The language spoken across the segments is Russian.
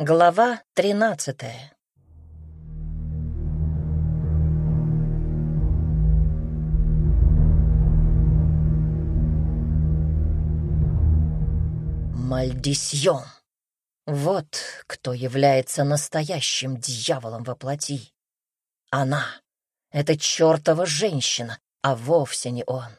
Глава тринадцатая. Мальдисьон! Вот кто является настоящим дьяволом во плоти. Она — это чертова женщина, а вовсе не он.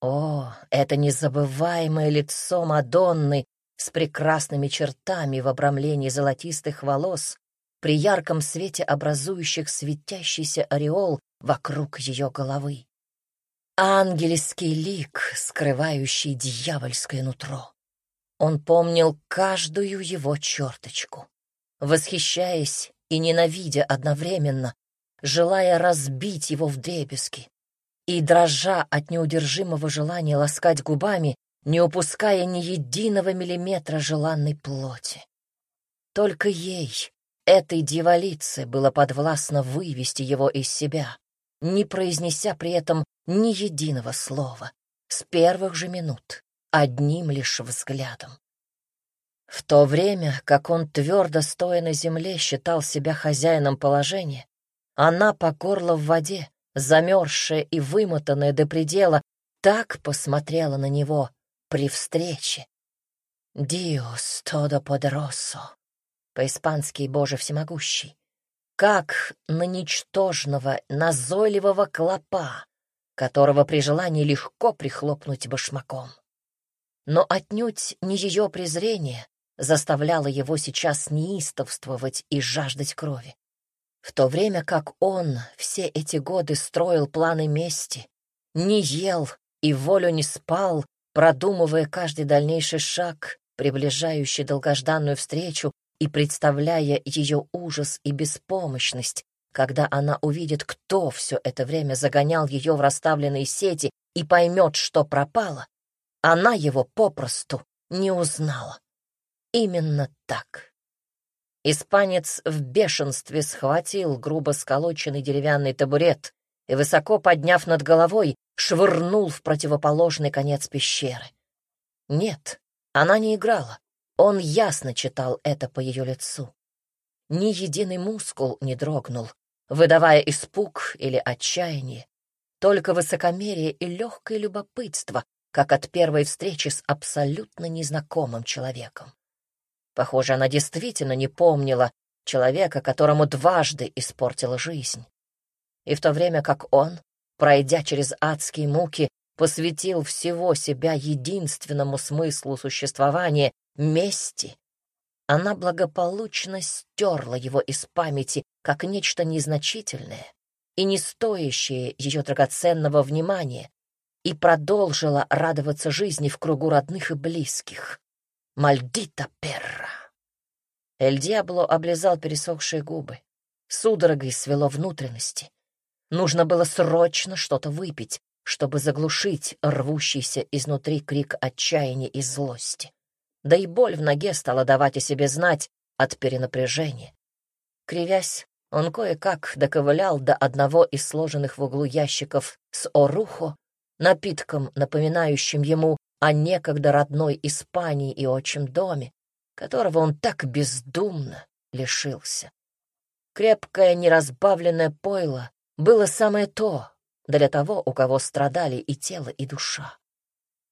О, это незабываемое лицо Мадонны с прекрасными чертами в обрамлении золотистых волос, при ярком свете образующих светящийся ореол вокруг ее головы. Ангельский лик, скрывающий дьявольское нутро. Он помнил каждую его черточку, восхищаясь и ненавидя одновременно, желая разбить его в дребезги, и, дрожа от неудержимого желания ласкать губами, не упуская ни единого миллиметра желанной плоти. Только ей, этой дьяволице, было подвластно вывести его из себя, не произнеся при этом ни единого слова, с первых же минут, одним лишь взглядом. В то время, как он твердо стоя на земле считал себя хозяином положения, она по горло в воде, замерзшая и вымотанная до предела, так посмотрела на него, при встрече. «Диос todo poderoso», по-испански «Боже всемогущий», как на ничтожного, назойливого клопа, которого при желании легко прихлопнуть башмаком. Но отнюдь не ее презрение заставляло его сейчас неистовствовать и жаждать крови. В то время как он все эти годы строил планы мести, не ел и волю не спал, продумывая каждый дальнейший шаг, приближающий долгожданную встречу и представляя ее ужас и беспомощность, когда она увидит, кто все это время загонял ее в расставленные сети и поймет, что пропало, она его попросту не узнала. Именно так. Испанец в бешенстве схватил грубо сколоченный деревянный табурет и, высоко подняв над головой, швырнул в противоположный конец пещеры. Нет, она не играла. Он ясно читал это по ее лицу. Ни единый мускул не дрогнул, выдавая испуг или отчаяние, только высокомерие и легкое любопытство, как от первой встречи с абсолютно незнакомым человеком. Похоже, она действительно не помнила человека, которому дважды испортила жизнь. И в то время как он пройдя через адские муки, посвятил всего себя единственному смыслу существования — мести, она благополучно стерла его из памяти как нечто незначительное и не стоящее ее драгоценного внимания, и продолжила радоваться жизни в кругу родных и близких. Мальдита перра! Эль Диабло облизал пересохшие губы. Судорогой свело внутренности. Нужно было срочно что-то выпить, чтобы заглушить рвущийся изнутри крик отчаяния и злости. Да и боль в ноге стала давать о себе знать от перенапряжения. Кривясь, он кое-как доковылял до одного из сложенных в углу ящиков с орухо, напитком, напоминающим ему о некогда родной Испании и отчим доме, которого он так бездумно лишился. Крепкое неразбавленное пойло было самое то для того, у кого страдали и тело, и душа.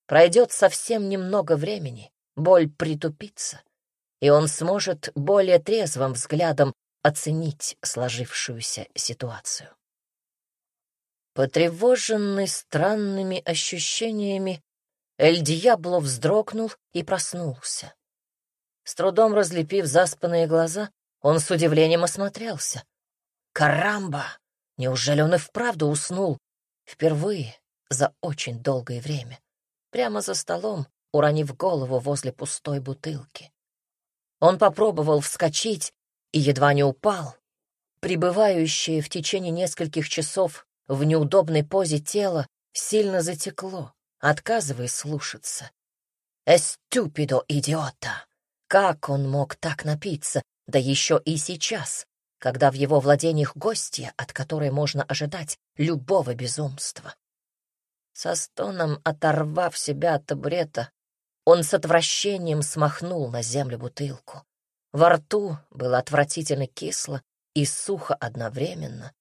Пройдет совсем немного времени, боль притупится, и он сможет более трезвым взглядом оценить сложившуюся ситуацию. Потревоженный странными ощущениями, Эль Диабло вздрогнул и проснулся. С трудом разлепив заспанные глаза, он с удивлением осмотрелся. «Карамба!» Неужели он и вправду уснул? Впервые за очень долгое время. Прямо за столом, уронив голову возле пустой бутылки. Он попробовал вскочить и едва не упал. Пребывающее в течение нескольких часов в неудобной позе тело сильно затекло, отказывая слушаться. «Эстюпидо, идиота!» Как он мог так напиться, да еще и сейчас, когда в его владениях гостья, от которой можно ожидать любого безумства. Со стоном оторвав себя от табурета, он с отвращением смахнул на землю бутылку. Во рту было отвратительно кисло и сухо одновременно.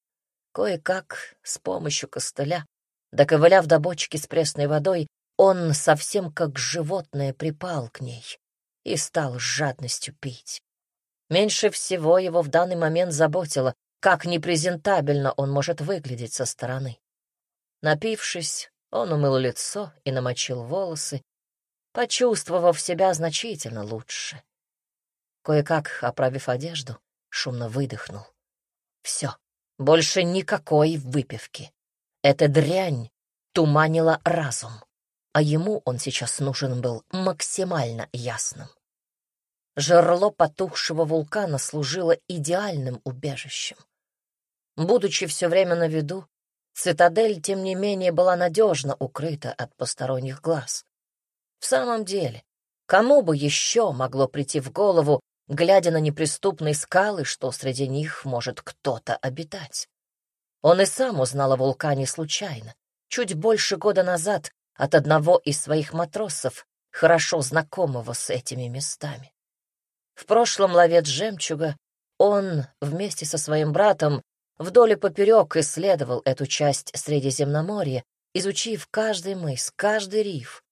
Кое-как, с помощью костыля, доковыляв до бочки с пресной водой, он совсем как животное припал к ней и стал с жадностью пить. Меньше всего его в данный момент заботило, как непрезентабельно он может выглядеть со стороны. Напившись, он умыл лицо и намочил волосы, почувствовав себя значительно лучше. Кое-как, оправив одежду, шумно выдохнул. Все, больше никакой выпивки. Эта дрянь туманила разум, а ему он сейчас нужен был максимально ясным. Жерло потухшего вулкана служило идеальным убежищем. Будучи все время на виду, цитадель, тем не менее, была надежно укрыта от посторонних глаз. В самом деле, кому бы еще могло прийти в голову, глядя на неприступные скалы, что среди них может кто-то обитать? Он и сам узнал о вулкане случайно, чуть больше года назад, от одного из своих матросов, хорошо знакомого с этими местами. В прошлом ловец жемчуга он вместе со своим братом вдоль и поперек исследовал эту часть Средиземноморья, изучив каждый мыс, каждый риф,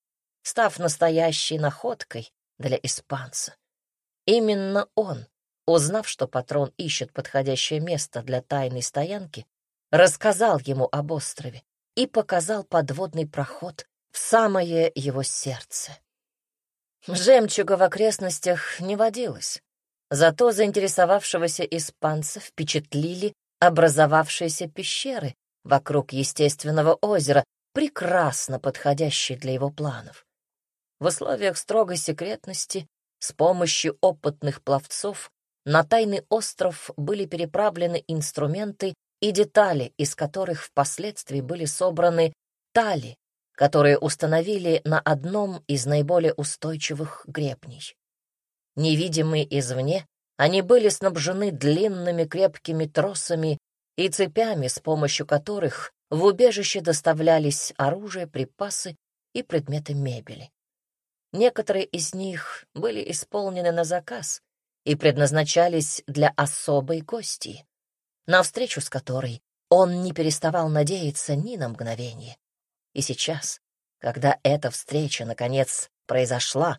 став настоящей находкой для испанца. Именно он, узнав, что патрон ищет подходящее место для тайной стоянки, рассказал ему об острове и показал подводный проход в самое его сердце. Жемчуга в окрестностях не водилось, зато заинтересовавшегося испанца впечатлили образовавшиеся пещеры вокруг естественного озера, прекрасно подходящие для его планов. В условиях строгой секретности с помощью опытных пловцов на тайный остров были переправлены инструменты и детали, из которых впоследствии были собраны тали, которые установили на одном из наиболее устойчивых гребней. Невидимые извне, они были снабжены длинными крепкими тросами и цепями, с помощью которых в убежище доставлялись оружие, припасы и предметы мебели. Некоторые из них были исполнены на заказ и предназначались для особой гости, на встречу с которой он не переставал надеяться ни на мгновение. И сейчас, когда эта встреча, наконец, произошла,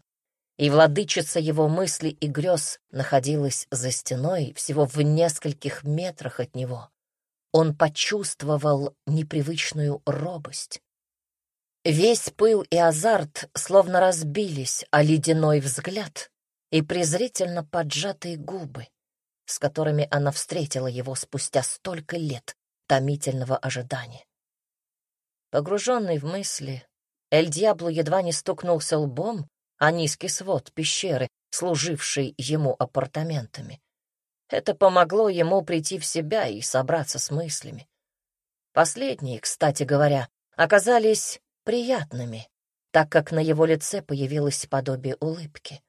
и владычица его мыслей и грез находилась за стеной всего в нескольких метрах от него, он почувствовал непривычную робость. Весь пыл и азарт словно разбились о ледяной взгляд и презрительно поджатые губы, с которыми она встретила его спустя столько лет томительного ожидания. Погруженный в мысли, Эль Дьябло едва не стукнулся лбом о низкий свод пещеры, служившей ему апартаментами. Это помогло ему прийти в себя и собраться с мыслями. Последние, кстати говоря, оказались приятными, так как на его лице появилось подобие улыбки.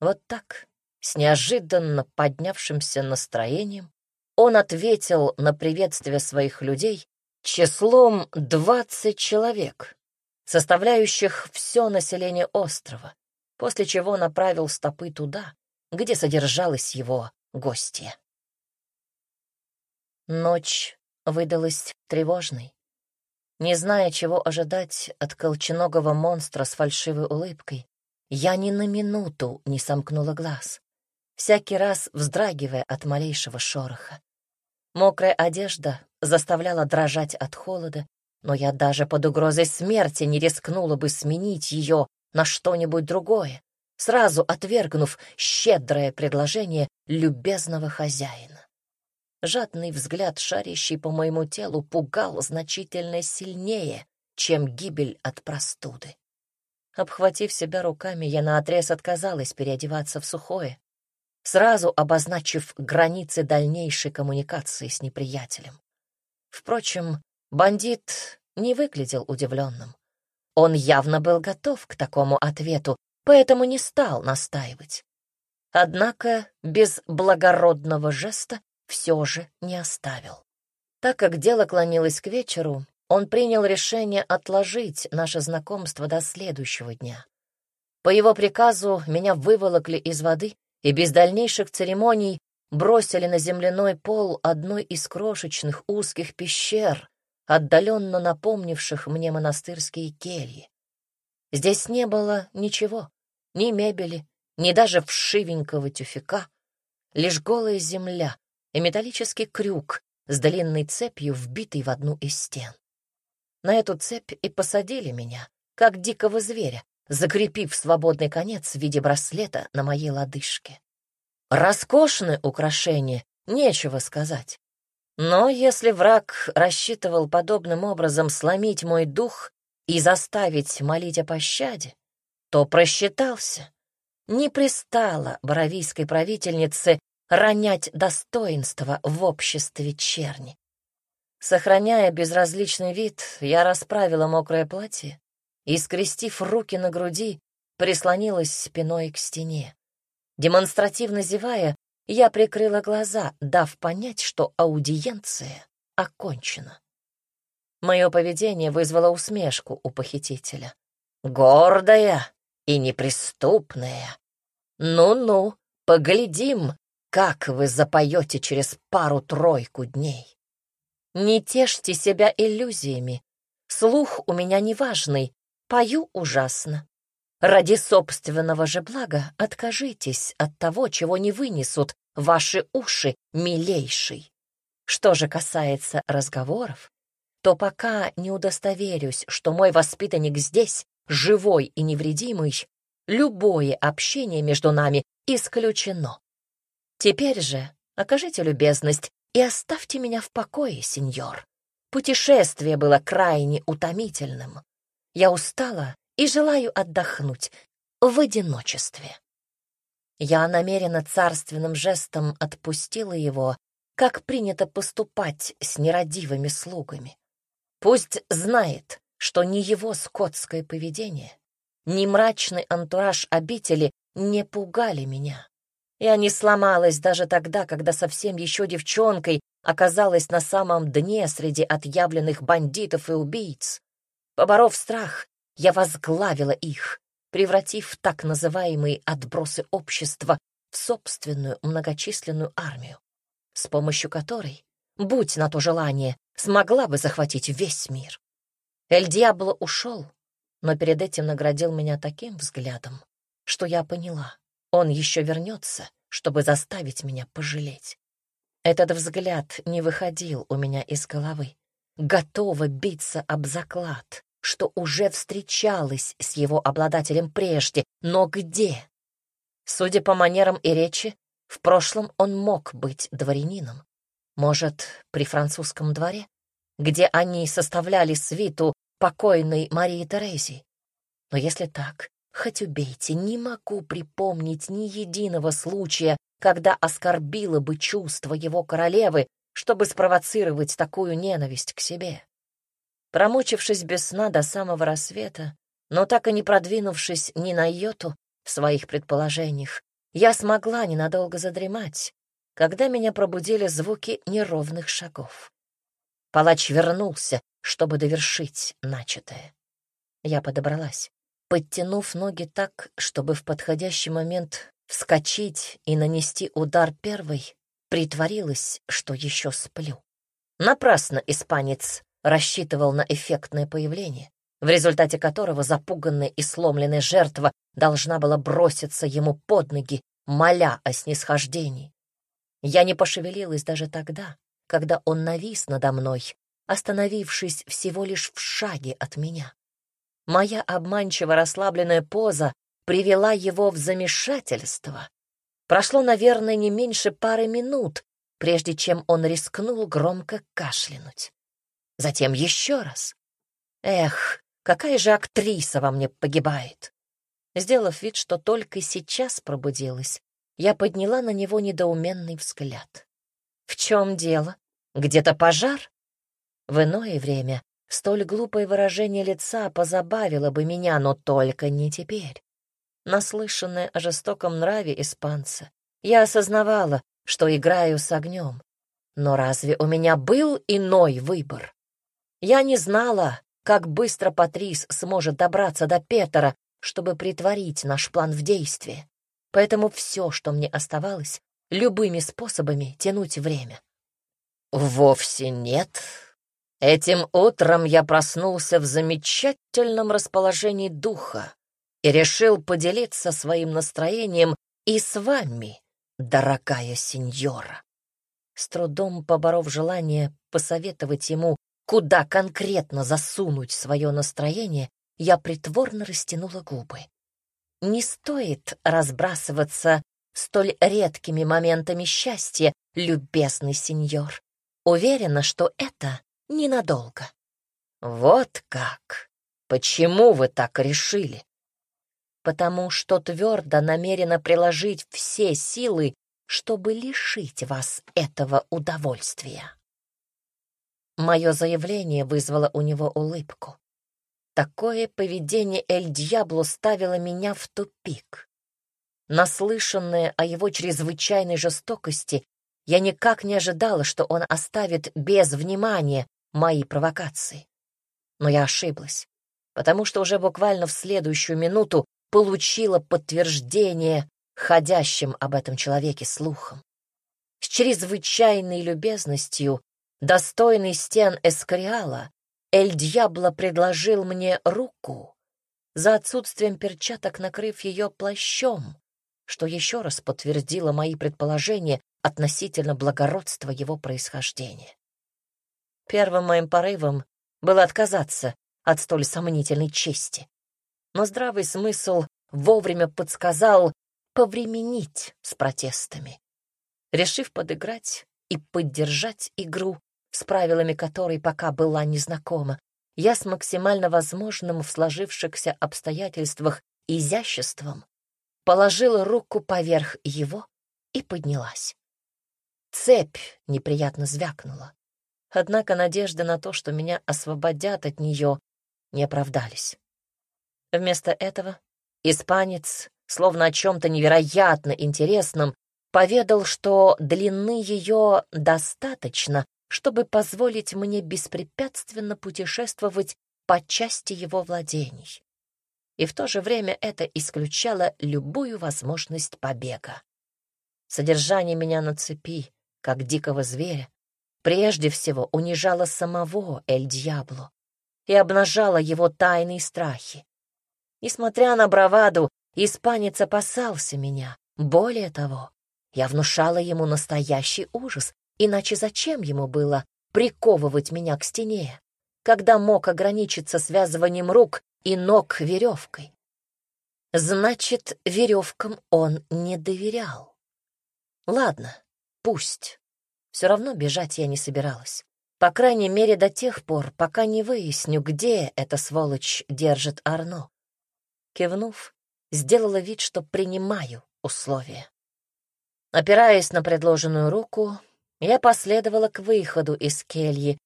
Вот так, с неожиданно поднявшимся настроением, он ответил на приветствие своих людей числом двадцать человек, составляющих все население острова, после чего направил стопы туда, где содержалась его гостья. Ночь выдалась тревожной. Не зная, чего ожидать от колченогого монстра с фальшивой улыбкой, я ни на минуту не сомкнула глаз, всякий раз вздрагивая от малейшего шороха. Мокрая одежда заставляла дрожать от холода, но я даже под угрозой смерти не рискнула бы сменить ее на что-нибудь другое, сразу отвергнув щедрое предложение любезного хозяина. Жадный взгляд, шарящий по моему телу, пугал значительно сильнее, чем гибель от простуды. Обхватив себя руками, я наотрез отказалась переодеваться в сухое, сразу обозначив границы дальнейшей коммуникации с неприятелем. Впрочем, бандит не выглядел удивленным. Он явно был готов к такому ответу, поэтому не стал настаивать. Однако без благородного жеста все же не оставил. Так как дело клонилось к вечеру, он принял решение отложить наше знакомство до следующего дня. По его приказу меня выволокли из воды и без дальнейших церемоний бросили на земляной пол одной из крошечных узких пещер, отдаленно напомнивших мне монастырские кельи. Здесь не было ничего, ни мебели, ни даже вшивенького тюфяка, лишь голая земля и металлический крюк с длинной цепью, вбитый в одну из стен. На эту цепь и посадили меня, как дикого зверя, закрепив свободный конец в виде браслета на моей лодыжке. Роскошное украшение, нечего сказать. Но если враг рассчитывал подобным образом сломить мой дух и заставить молить о пощаде, то просчитался. Не пристало боровийской правительнице ронять достоинство в обществе черни. Сохраняя безразличный вид, я расправила мокрое платье и, скрестив руки на груди, прислонилась спиной к стене. Демонстративно зевая, я прикрыла глаза, дав понять, что аудиенция окончена. Мое поведение вызвало усмешку у похитителя. «Гордая и неприступная. Ну-ну, поглядим, как вы запоете через пару-тройку дней. Не тешьте себя иллюзиями. Слух у меня неважный, пою ужасно. Ради собственного же блага откажитесь от того, чего не вынесут ваши уши, милейший. Что же касается разговоров, то пока не удостоверюсь, что мой воспитанник здесь, живой и невредимый, любое общение между нами исключено. Теперь же окажите любезность и оставьте меня в покое, сеньор. Путешествие было крайне утомительным. Я устала и желаю отдохнуть в одиночестве. Я намеренно царственным жестом отпустила его, как принято поступать с нерадивыми слугами. Пусть знает, что ни его скотское поведение, ни мрачный антураж обители не пугали меня. Я не сломалась даже тогда, когда совсем еще девчонкой оказалась на самом дне среди отъявленных бандитов и убийц. Поборов страх, я возглавила их, превратив так называемые отбросы общества в собственную многочисленную армию, с помощью которой, будь на то желание, смогла бы захватить весь мир. Эль Диабло ушел, но перед этим наградил меня таким взглядом, что я поняла, он еще вернется, чтобы заставить меня пожалеть. Этот взгляд не выходил у меня из головы. Готова биться об заклад, что уже встречалась с его обладателем прежде, но где? Судя по манерам и речи, в прошлом он мог быть дворянином. Может, при французском дворе, где они составляли свиту покойной Марии Терезии. Но если так, хоть убейте, не могу припомнить ни единого случая, когда оскорбило бы чувство его королевы, чтобы спровоцировать такую ненависть к себе. Промучившись без сна до самого рассвета, но так и не продвинувшись ни на йоту в своих предположениях, я смогла ненадолго задремать, когда меня пробудили звуки неровных шагов. Палач вернулся, чтобы довершить начатое. Я подобралась, подтянув ноги так, чтобы в подходящий момент вскочить и нанести удар первой, притворилась, что еще сплю. Напрасно испанец рассчитывал на эффектное появление, в результате которого запуганная и сломленная жертва должна была броситься ему под ноги, моля о снисхождении. Я не пошевелилась даже тогда, когда он навис надо мной, остановившись всего лишь в шаге от меня. Моя обманчиво расслабленная поза привела его в замешательство. Прошло, наверное, не меньше пары минут, прежде чем он рискнул громко кашлянуть затем еще раз. Эх, какая же актриса во мне погибает! Сделав вид, что только сейчас пробудилась, я подняла на него недоуменный взгляд. В чем дело? Где-то пожар? В иное время столь глупое выражение лица позабавило бы меня, но только не теперь. Наслышанная о жестоком нраве испанца, я осознавала, что играю с огнем. Но разве у меня был иной выбор? Я не знала, как быстро Патрис сможет добраться до Петера, чтобы притворить наш план в действие. поэтому все, что мне оставалось, любыми способами тянуть время. Вовсе нет. Этим утром я проснулся в замечательном расположении духа и решил поделиться своим настроением и с вами, дорогая сеньора. С трудом поборов желание посоветовать ему, куда конкретно засунуть свое настроение, я притворно растянула губы. Не стоит разбрасываться столь редкими моментами счастья, любезный сеньор. Уверена, что это ненадолго. Вот как? Почему вы так решили? Потому что твердо намерена приложить все силы, чтобы лишить вас этого удовольствия. Мое заявление вызвало у него улыбку. Такое поведение Эль Дьябло ставило меня в тупик. Наслышанная о его чрезвычайной жестокости, я никак не ожидала, что он оставит без внимания мои провокации. Но я ошиблась, потому что уже буквально в следующую минуту получила подтверждение ходящим об этом человеке слухом. С чрезвычайной любезностью, достойный стен Эскориала, Эль Дьябло предложил мне руку, за отсутствием перчаток накрыв ее плащом, что еще раз подтвердило мои предположения относительно благородства его происхождения. Первым моим порывом было отказаться от столь сомнительной чести. Но здравый смысл вовремя подсказал повременить с протестами. Решив подыграть и поддержать игру, с правилами которой пока была незнакома, я с максимально возможным в сложившихся обстоятельствах изяществом положила руку поверх его и поднялась. Цепь неприятно звякнула. Однако надежды на то, что меня освободят от нее, не оправдались. Вместо этого испанец, словно о чем-то невероятно интересном, поведал, что длины ее достаточно, чтобы позволить мне беспрепятственно путешествовать по части его владений. И в то же время это исключало любую возможность побега. Содержание меня на цепи, как дикого зверя, прежде всего унижало самого Эль-Дьябло и обнажало его тайные страхи. Несмотря на браваду, испанец опасался меня. Более того, я внушала ему настоящий ужас, Иначе зачем ему было приковывать меня к стене, когда мог ограничиться связыванием рук и ног веревкой? Значит, веревкам он не доверял. Ладно, пусть. Все равно бежать я не собиралась. По крайней мере, до тех пор, пока не выясню, где эта сволочь держит Арно. Кивнув, сделала вид, что принимаю условия. Опираясь на предложенную руку, я последовала к выходу из кельи,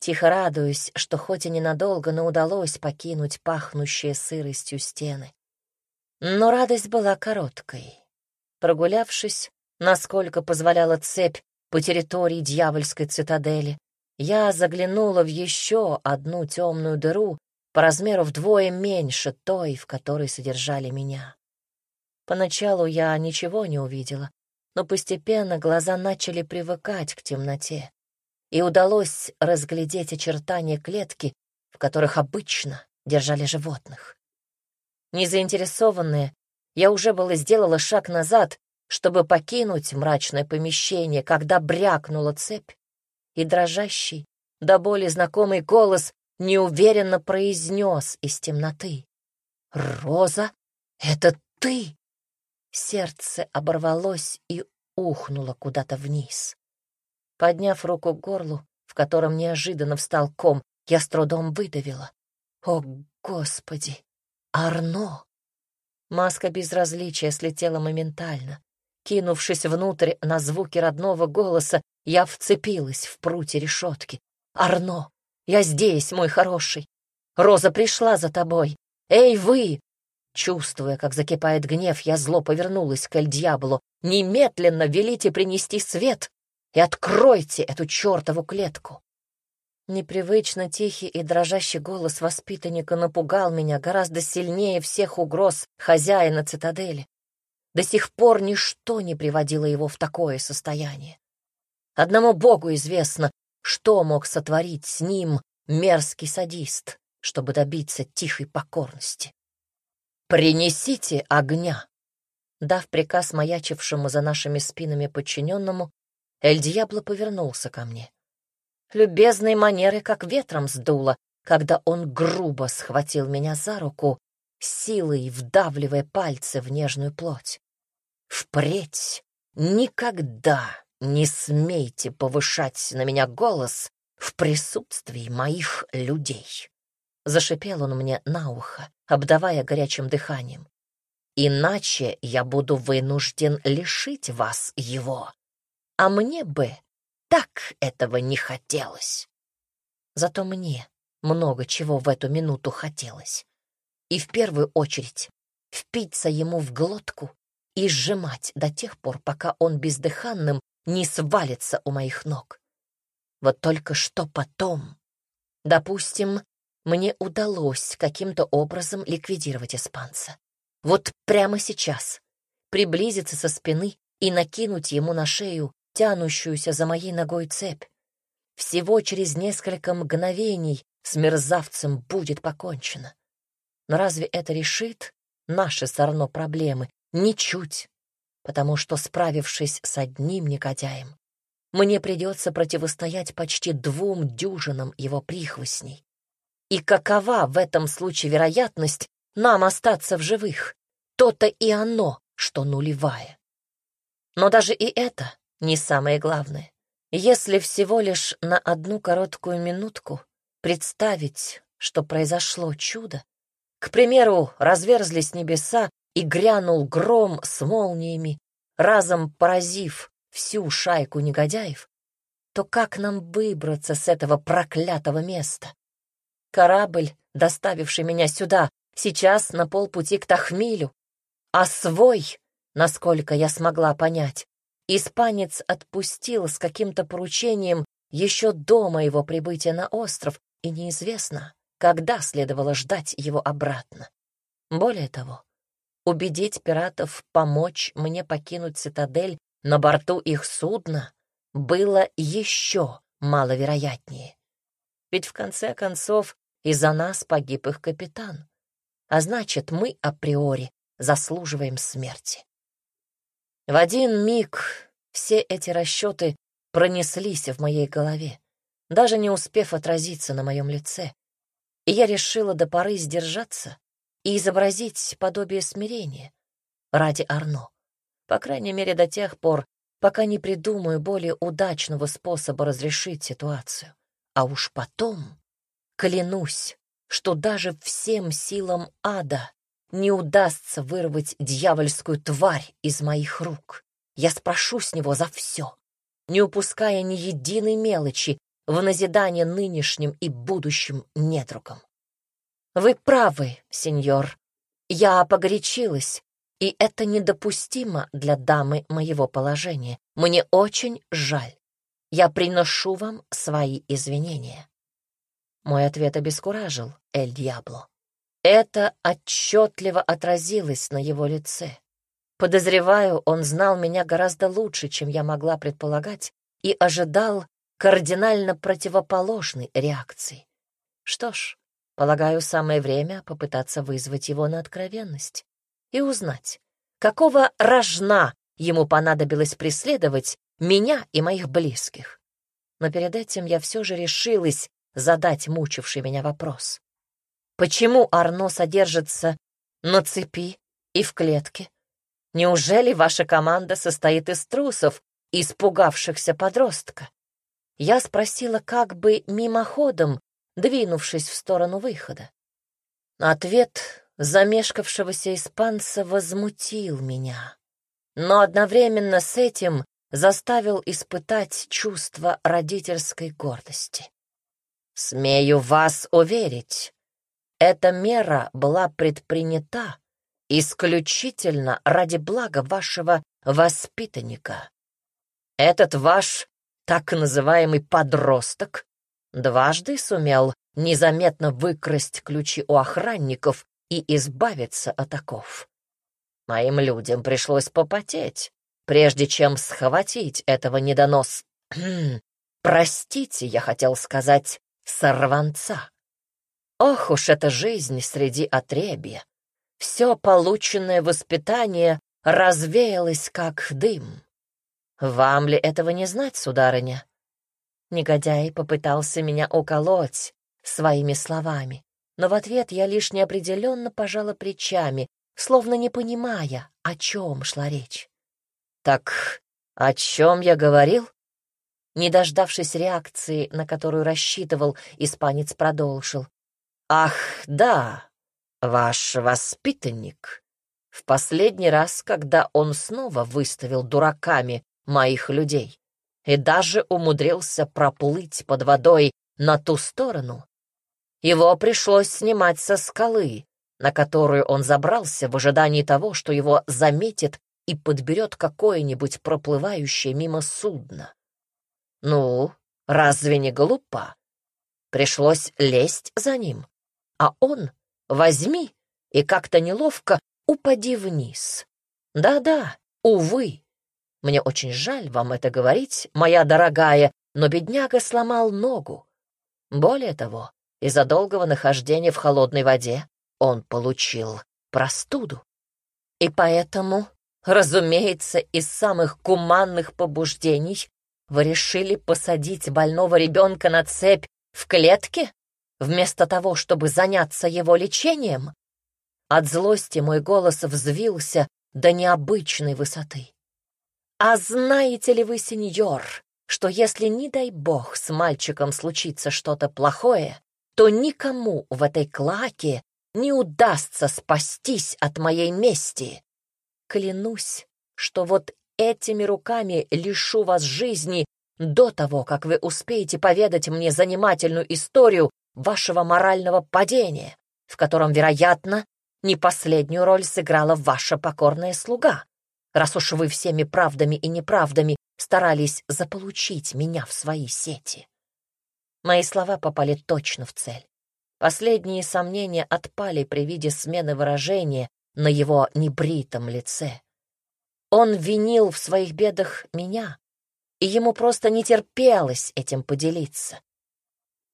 тихо радуясь, что хоть и ненадолго, но удалось покинуть пахнущие сыростью стены. Но радость была короткой. Прогулявшись, насколько позволяла цепь по территории дьявольской цитадели, я заглянула в еще одну темную дыру по размеру вдвое меньше той, в которой содержали меня. Поначалу я ничего не увидела, но постепенно глаза начали привыкать к темноте, и удалось разглядеть очертания клетки, в которых обычно держали животных. Незаинтересованная, я уже было сделала шаг назад, чтобы покинуть мрачное помещение, когда брякнула цепь, и дрожащий, до боли знакомый голос неуверенно произнес из темноты. «Роза, это ты!» Сердце оборвалось и ухнуло куда-то вниз. Подняв руку к горлу, в котором неожиданно встал ком, я с трудом выдавила. «О, Господи! Арно!» Маска безразличия слетела моментально. Кинувшись внутрь на звуки родного голоса, я вцепилась в прутья решетки. «Арно! Я здесь, мой хороший! Роза пришла за тобой! Эй, вы! Чувствуя, как закипает гнев, я зло повернулась к Эль-Дьяблу. «Немедленно велите принести свет и откройте эту чертову клетку!» Непривычно тихий и дрожащий голос воспитанника напугал меня гораздо сильнее всех угроз хозяина цитадели. До сих пор ничто не приводило его в такое состояние. Одному Богу известно, что мог сотворить с ним мерзкий садист, чтобы добиться тихой покорности. «Принесите огня!» Дав приказ маячившему за нашими спинами подчиненному, Эль Дьябло повернулся ко мне. Любезные манеры как ветром сдуло, когда он грубо схватил меня за руку, силой вдавливая пальцы в нежную плоть. «Впредь никогда не смейте повышать на меня голос в присутствии моих людей!» Зашипел он мне на ухо, обдавая горячим дыханием. «Иначе я буду вынужден лишить вас его. А мне бы так этого не хотелось. Зато мне много чего в эту минуту хотелось. И в первую очередь впиться ему в глотку и сжимать до тех пор, пока он бездыханным не свалится у моих ног. Вот только что потом, допустим, мне удалось каким-то образом ликвидировать испанца. Вот прямо сейчас приблизиться со спины и накинуть ему на шею тянущуюся за моей ногой цепь. Всего через несколько мгновений с мерзавцем будет покончено. Но разве это решит наши с Арно проблемы? Ничуть, потому что, справившись с одним негодяем, мне придется противостоять почти двум дюжинам его прихвостней. И какова в этом случае вероятность нам остаться в живых? То-то и оно, что нулевая. Но даже и это не самое главное. Если всего лишь на одну короткую минутку представить, что произошло чудо, к примеру, разверзлись небеса и грянул гром с молниями, разом поразив всю шайку негодяев, то как нам выбраться с этого проклятого места? Корабль, доставивший меня сюда, сейчас на полпути к Тахмилю, а свой, насколько я смогла понять, Испанец отпустил с каким-то поручением еще до моего прибытия на остров, и неизвестно, когда следовало ждать его обратно. Более того, убедить пиратов помочь мне покинуть цитадель на борту их судна было еще маловероятнее. Ведь в конце концов из-за нас погиб их капитан, а значит, мы априори заслуживаем смерти. В один миг все эти расчеты пронеслись в моей голове, даже не успев отразиться на моем лице. И я решила до поры сдержаться и изобразить подобие смирения ради Арно. По крайней мере, до тех пор, пока не придумаю более удачного способа разрешить ситуацию. А уж потом, клянусь, что даже всем силам ада не удастся вырвать дьявольскую тварь из моих рук. Я спрошу с него за все, не упуская ни единой мелочи в назидание нынешним и будущим недругам. Вы правы, сеньор. Я погорячилась, и это недопустимо для дамы моего положения. Мне очень жаль. Я приношу вам свои извинения. Мой ответ обескуражил Эль Диабло. Это отчетливо отразилось на его лице. Подозреваю, он знал меня гораздо лучше, чем я могла предполагать, и ожидал кардинально противоположной реакции. Что ж, полагаю, самое время попытаться вызвать его на откровенность и узнать, какого рожна ему понадобилось преследовать меня и моих близких. Но перед этим я все же решилась задать мучивший меня вопрос. Почему Арно содержится на цепи и в клетке? Неужели ваша команда состоит из трусов, испугавшихся подростка? Я спросила как бы мимоходом, двинувшись в сторону выхода. Ответ замешкавшегося испанца возмутил меня, но одновременно с этим заставил испытать чувство родительской гордости. «Смею вас уверить, эта мера была предпринята исключительно ради блага вашего воспитанника. Этот ваш так называемый подросток дважды сумел незаметно выкрасть ключи у охранников и избавиться от оков. Моим людям пришлось попотеть, прежде чем схватить этого недонос... Простите, я хотел сказать, сорванца. Ох уж эта жизнь среди отребья. Все полученное воспитание развеялось, как дым. Вам ли этого не знать, сударыня? Негодяй попытался меня уколоть своими словами, но в ответ я лишь неопределенно пожала плечами, словно не понимая, о чем шла речь. «Так о чем я говорил?» Не дождавшись реакции, на которую рассчитывал, испанец продолжил. «Ах, да, ваш воспитанник. В последний раз, когда он снова выставил дураками моих людей и даже умудрился проплыть под водой на ту сторону, его пришлось снимать со скалы, на которую он забрался в ожидании того, что его заметит и подберет какое-нибудь проплывающее мимо судно. Ну, разве не глупо? Пришлось лезть за ним, а он возьми и как-то неловко упади вниз. Да-да, увы. Мне очень жаль вам это говорить, моя дорогая, но бедняга сломал ногу. Более того, из-за долгого нахождения в холодной воде он получил простуду. И поэтому, разумеется, из самых гуманных побуждений вы решили посадить больного ребенка на цепь в клетке? вместо того, чтобы заняться его лечением? От злости мой голос взвился до необычной высоты. А знаете ли вы, сеньор, что если, не дай бог, с мальчиком случится что-то плохое, то никому в этой клаке не удастся спастись от моей мести? Клянусь, что вот этими руками лишу вас жизни до того, как вы успеете поведать мне занимательную историю вашего морального падения, в котором, вероятно, не последнюю роль сыграла ваша покорная слуга, раз уж вы всеми правдами и неправдами старались заполучить меня в свои сети. Мои слова попали точно в цель. Последние сомнения отпали при виде смены выражения на его небритом лице. Он винил в своих бедах меня, и ему просто не терпелось этим поделиться.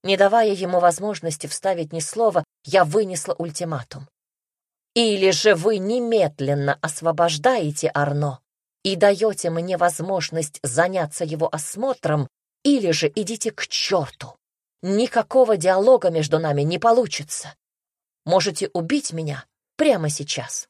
Не давая ему возможности вставить ни слова, я вынесла ультиматум. Или же вы немедленно освобождаете Арно и даете мне возможность заняться его осмотром, или же идите к черту. Никакого диалога между нами не получится. Можете убить меня прямо сейчас.